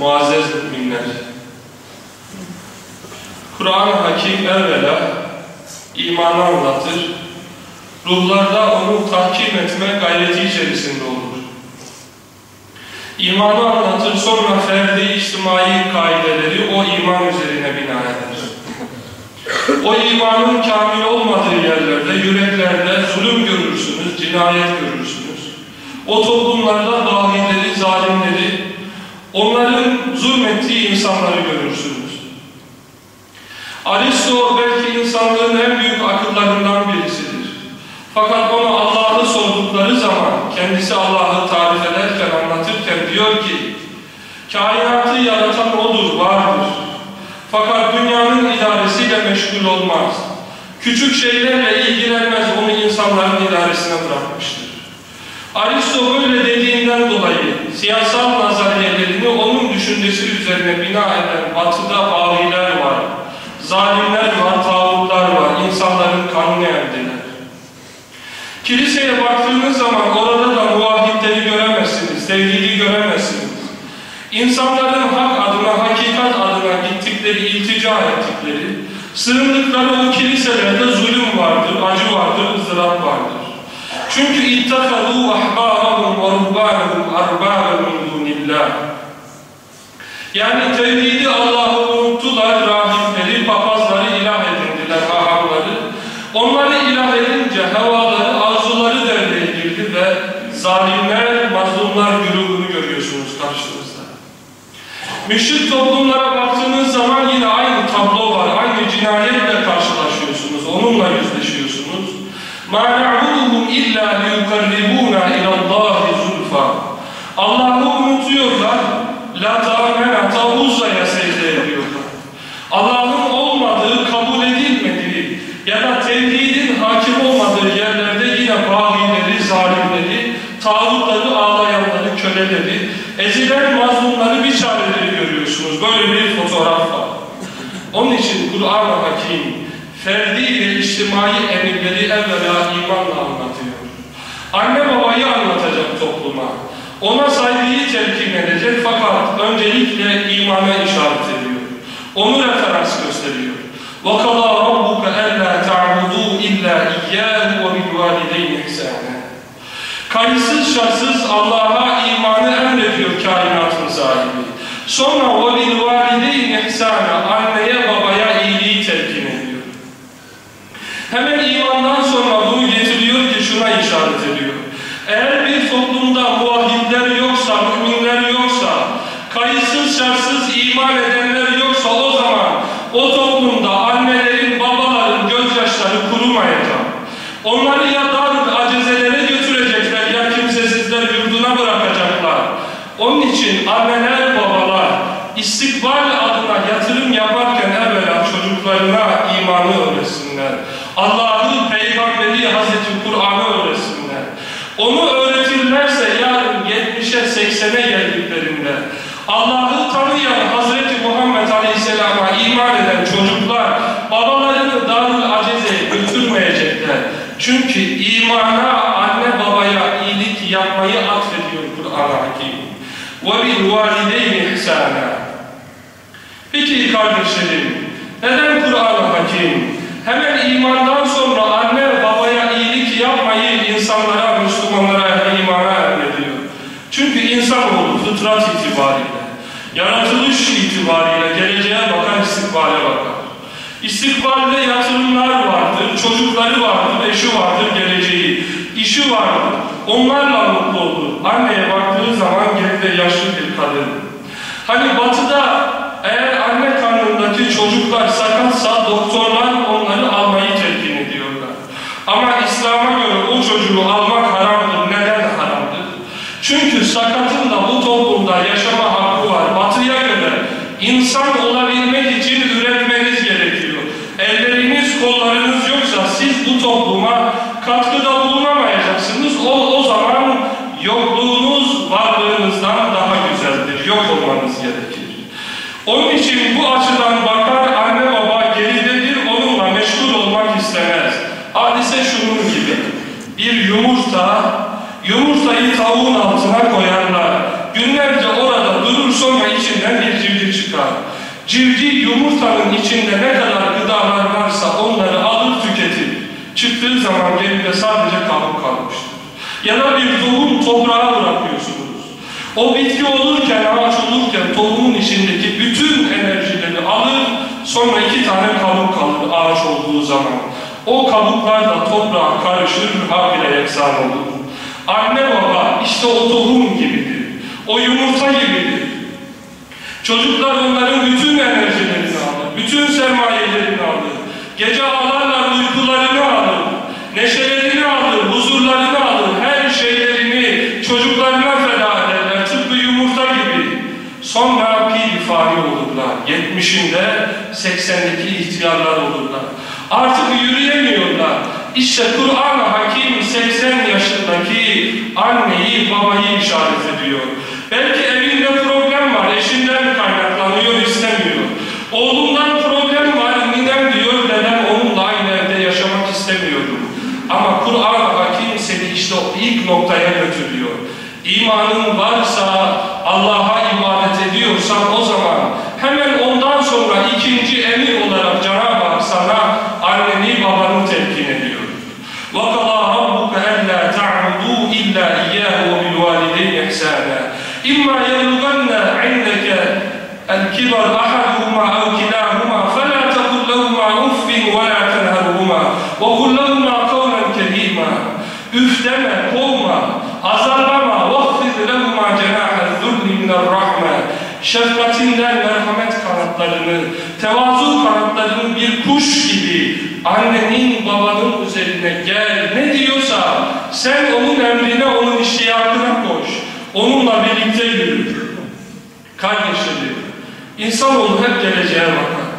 Muazzez müminler. Kur'an-ı Hakim evvela imanı anlatır. Ruhlarda onu tahkim etme gayreti içerisinde olur. İmanı anlatır, sonra ferdi, içtimai kaideleri o iman üzerine bina eder. O imanın kamil olmadığı yerlerde, yüreklerde zulüm görürsünüz, cinayet görürsünüz. O toplumlarda dahileri, zalimleri, onların zulmettiği insanları görürsünüz. Aristo belki insanlığın en büyük akıllarından birisidir. Fakat ona Allah'ı sordukları zaman kendisi Allah'ı tarif ederken, anlatırken diyor ki kainatı yaratan odur, vardır. Fakat dünyanın idaresiyle meşgul olmaz. Küçük şeylerle ilgilenmez, onu insanların idaresine bırakmıştır. Aristo böyle dediğinden dolayı siyasal üzerine bina eden batıda ağrılar var. Zalimler var, tağutlar var. İnsanların kanını eldiler. Kiliseye baktığınız zaman orada da muvahhidleri göremezsiniz, tevhidi göremezsiniz. İnsanların hak adına, hakikat adına gittikleri, iltica ettikleri, sığındıkları o kiliselerde zulüm vardır, acı vardır, ızdırap vardır. Çünkü ittakadû ahbâhum ve rubbânehum arbâbe min dûnillâh. Yani tevhidi Allah'ı unuttular, rahipleri, papazları ilah edindiler, hahamları. Onları ilah edince havaları, arzuları devreye girdi ve zalimler, mazlumlar güruhunu görüyorsunuz karşınızda. Müşrik toplumlara baktığınız zaman yine aynı tablo var, aynı cinayetle karşılaşıyorsunuz, onunla yüzleşiyorsunuz. مَا نَعْبُدُهُمْ اِلَّا لِيُقَرِّبُونَا اِلَى اللّٰهِ زُلْفًا Allah'ı unutuyorlar, Lata, Menata, Uzza'ya secde ediyorlar. Allah'ın olmadığı, kabul edilmediği ya da tevhidin hakim olmadığı yerlerde yine bahileri, zalimleri, tağutları, ağlayanları, köleleri, ezilen mazlumları, biçareleri görüyorsunuz. Böyle bir fotoğraf var. Onun için Kur'an-ı Hakim, ferdi ve içtimai emirleri evvela imanla anlatıyor. Anne babayı anlatacak topluma. Ona saygıyı telkin edecek fakat öncelikle imana işaret ediyor. Onu referans gösteriyor. وَقَضَى رَبُّكَ أَلَّا تَعْبُدُوا إِلَّا إِيَّاهُ وَبِالْوَالِدَيْنِ إِحْسَانًا Kayıtsız şartsız Allah'a imanı emrediyor kainatın sahibi. Sonra وَبِالْوَالِدَيْنِ إِحْسَانًا Anneye babaya istikbal adına yatırım yaparken evvela çocuklarına imanı öğretsinler. Allah'ı, peygamberi, Hazreti Kur'an'ı öğretsinler. Onu öğretirlerse yarın 70'e 80'e geldiklerinde Allah'ı tanıyan Hazreti Muhammed Aleyhisselam'a iman eden çocuklar babalarını darül acizeye götürmeyecekler. Çünkü imana anne babaya iyilik yapmayı atfediyor Kur'an-ı Hakim. وَبِالْوَالِدَيْنِ ihsana. Peki kardeşlerim, neden Kur'an-ı Hakim? Hemen imandan sonra anne babaya iyilik yapmayı insanlara, Müslümanlara, imana emrediyor. Çünkü insanoğlu fıtrat itibariyle, yaratılış itibariyle geleceğe bakan istikbale bakar. İstikbalde yatırımlar vardır, çocukları vardır, eşi vardır, geleceği, işi vardır. Onlarla mutlu olur. Anneye baktığı zaman geride yaşlı bir kadın. Hani batıda çocuklar sakatsa doktorlar onları almayı telkin ediyorlar. Ama İslam'a göre o çocuğu almak haramdır. Neden haramdır? Çünkü sakatın da bu toplumda yaşama hakkı var. Batıya göre insan olabilmek için üretmeniz gerekiyor. Elleriniz, kollarınız yoksa siz bu topluma katkıda bulunamayacaksınız. O, o zaman yokluğunuz varlığınızdan daha güzeldir. Yok olmanız gerekir. Onun için bu açıdan bakar anne baba geridedir onunla meşgul olmak istemez. Hadise şunun gibi. Bir yumurta, yumurtayı tavuğun altına koyarlar. Günlerce orada durur sonra içinde çıkar. Civciv yumurtanın içinde ne kadar gıdalar varsa onları alır tüketir. Çıktığı zaman geride sadece kabuk kalmıştır. Ya da bir tohum toprağa bırakıyorsunuz. O bitki olurken, ağaç olurken tohumun içindeki bütün enerjileri alır, sonra iki tane kabuk kalır. O kabuklar da toprağa karışır, habire yeksan olur. Anne baba işte o tohum gibidir. O yumurta gibidir. Çocuklar onların bütün enerjilerini alır, bütün sermayelerini alır. Gece ağlarlar uykularını alır, neşelerini alır, huzurlarını alır, her şeylerini çocuklarına feda ederler. Tıpkı yumurta gibi. Sonra pil fani olurlar. Yetmişinde, seksendeki ihtiyarlar olurlar. Artık yürüyemiyorlar. İşte Kur'an-ı Hakim 80 yaşındaki anneyi, babayı işaret ediyor. Belki evinde problem var, eşinden kaynaklanıyor, istemiyor. Oğlundan problem var, ninem diyor, dedem onunla aynı evde yaşamak istemiyorum. Ama Kur'an-ı Hakim seni işte ilk noktaya götürüyor. İmanın varsa, Allah'a ibadet ediyorsan o zaman hemen İmma yebluganna indeke el kibar ahaduhuma ev kilahuma fela tekul lehuma uffin ve la tenherhuma ve kul lehuma kavlen kerima Üf deme, kovma, azarlama, vahfid lehuma cenahel zulli minel rahme Şefkatinden merhamet kanatlarını, tevazu kanatlarını bir kuş gibi annenin babanın üzerine gel ne diyorsa sen onun emrine onun işi iştiyakına koş. Onunla birlikte yürü. Kardeşlerim, insanoğlu hep geleceğe bakar.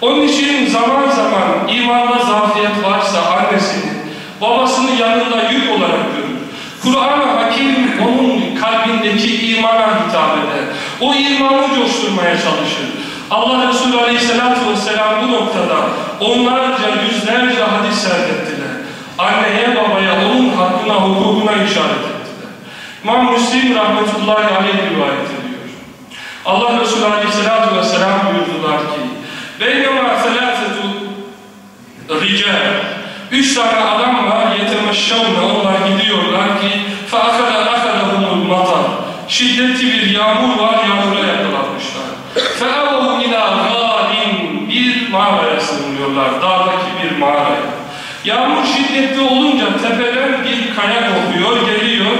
Onun için zaman zaman imanda zafiyet varsa annesinin, babasını yanında yük olarak görür. Kur'an-ı Hakim onun kalbindeki imana hitap eder. O imanı coşturmaya çalışır. Allah Resulü Aleyhisselatü Vesselam bu noktada onlarca, yüzlerce hadis serdettiler. Anneye, babaya, onun hakkına, hukukuna işaret. İmam Müslim rahmetullahi aleyh rivayet ediyor. Allah Resulü Aleyhisselatü Vesselam buyurdular ki Beynema selâfetu rical Üç tane adam var yetemeşşavne onlar gidiyorlar ki فَاَخَلَ اَخَلَهُمُ الْمَطَرِ Şiddetli bir yağmur var yağmura yakalanmışlar. فَاَوَهُ اِلَى غَالٍ Bir mağaraya sığınıyorlar dağdaki bir mağaraya. Yağmur şiddetli olunca tepeden bir kaya kopuyor geliyor.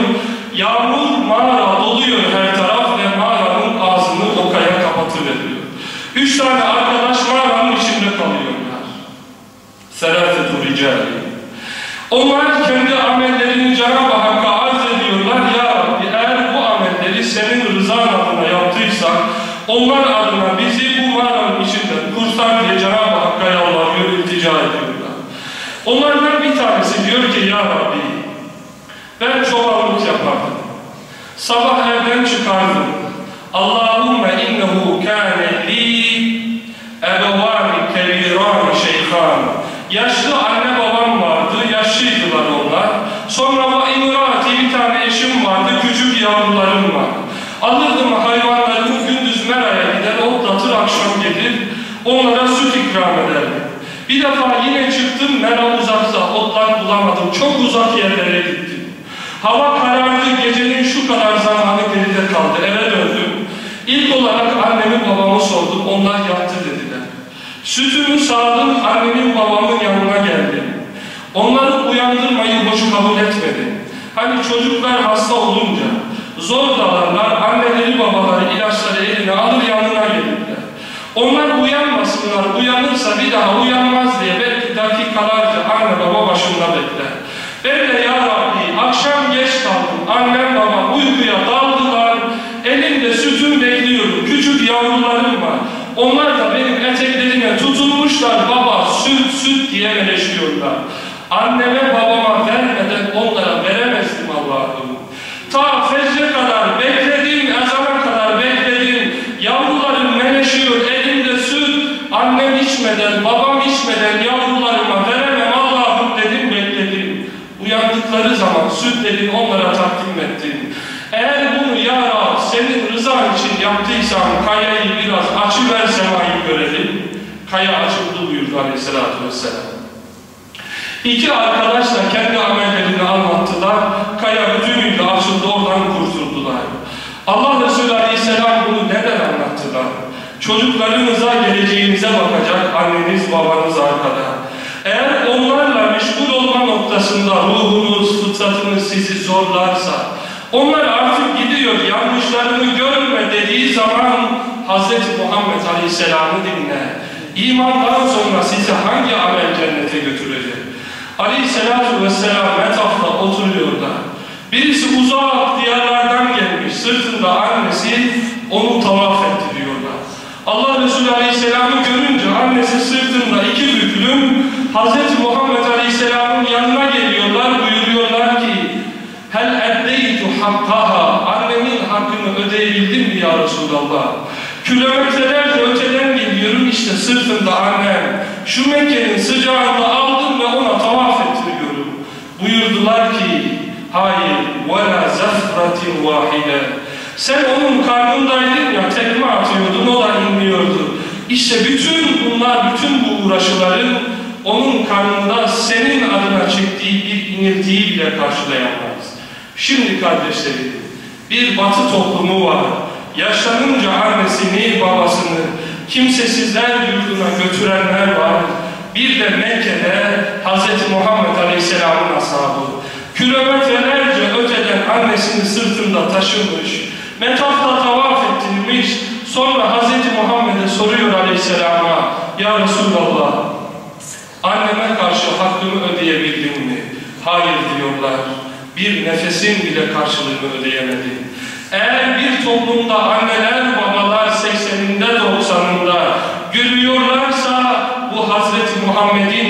Yağmur mağara doluyor her taraf ve mağaranın ağzını o kaya kapatıveriyor. Üç tane arkadaş mağaranın içinde kalıyorlar. Serafetu ricali. Onlar kendi amellerini Cenab-ı Hakk'a arz ediyorlar. Ya Rabbi eğer bu amelleri senin rızan adına yaptıysak onlar adına bizi bu mağaranın içinde kurtar diye Cenab-ı Hakk'a yalvarıyor, iltica ediyorlar. Onlardan bir tanesi diyor ki Ya Rabbi ben çobanlık yapardım. Sabah evden çıkardım. Allahümme innehu kâne li ebevâni kebîrâni şeyhân. Yaşlı anne babam vardı, yaşlıydılar onlar. Sonra va imrati bir tane eşim vardı, küçük yavrularım var. Alırdım hayvanlarımı gündüz meraya gider, otlatır akşam gelir, onlara süt ikram ederdim. Bir defa yine çıktım, mera uzaksa, otlar bulamadım, çok uzak yerlere gittim. Hava karardı, gecenin şu kadar zamanı geride kaldı, eve döndüm. İlk olarak annemi babamı sordum, onlar yattı dediler. Sütümü sağdım, annemin babamın yanına geldim. Onları uyandırmayı hoş kabul etmedim. Hani çocuklar hasta olunca, zor dalarlar, anneleri babaları ilaçları eline alır yanına gelirler. Onlar uyanmasınlar, uyanırsa bir daha uyanmaz diye belki dakikalarca anne baba başında bekler. Ben de ya Rabbi akşam geç kaldım, annem babam uykuya daldılar, elimde sütüm bekliyorum, küçük yavrularım var. Onlar da benim eteklerime tutunmuşlar, baba süt süt diye meleşiyorlar. Anneme babama vermeden onlara veremezdim Allah'ım. Ta fecre kadar bekledim, ezana kadar bekledim. Yavrularım meleşiyor, elimde süt. Annem içmeden, babam içmeden yavrularıma veremem Allah'ım dedim, bekledim. Uyandıkları zaman sütlerini onlara takdim ettim. Eğer bunu ya Rab senin rızan için yaptıysam kayayı biraz aç kaya açıldı buyurdu aleyhissalatü vesselam. İki arkadaş da kendi amellerini anlattılar. Kaya bütünüyle açıldı oradan kurtuldular. Allah Resulü Aleyhisselam bunu neden anlattılar? Çocuklarınıza geleceğinize bakacak anneniz babanız arkada. Eğer onlarla meşgul olma noktasında ruhunuz, fıtratınız sizi zorlarsa, onlar artık gidiyor yanlışlarını görme dediği zaman Hz. Muhammed Aleyhisselam'ı dinle. İmandan sonra sizi hangi amel cennete götürecek? Aleyhisselatü Vesselam metafta oturuyorlar. Birisi uzak diyarlardan gelmiş, sırtında annesi onu tavaf ettiriyorlar. Allah Resulü Aleyhisselam'ı görünce annesi sırtında iki büklüm Hz. Muhammed Aleyhisselam'ın yanına geliyorlar, Annemin hakkını ödeyebildim mi ya Resulallah? Kilometrelerce öteden geliyorum işte sırtında annem. Şu Mekke'nin sıcağında aldım ve ona tavaf ettiriyorum. Buyurdular ki hayır وَلَا زَفْرَةٍ وَاحِدًا Sen onun karnındaydın ya tekme atıyordun o da inmiyordu. İşte bütün bunlar, bütün bu uğraşıların onun karnında senin adına çektiği bir iniltiyi bile karşılayamaz. Şimdi kardeşlerim, bir batı toplumu var. Yaşlanınca annesini, babasını, kimsesizler yurduna götürenler var. Bir de Mekke'de Hz. Muhammed Aleyhisselam'ın ashabı. Kilometrelerce öteden annesini sırtında taşımış, metafta tavaf ettirmiş, sonra Hz. Muhammed'e soruyor Aleyhisselam'a, Ya Resulallah, anneme karşı hakkımı ödeyebildim mi? Hayır diyorlar, bir nefesin bile karşılığını ödeyemedim. Eğer bir toplumda anneler babalar 80'inde 90'ında gülüyorlarsa bu Hazreti Muhammed'in.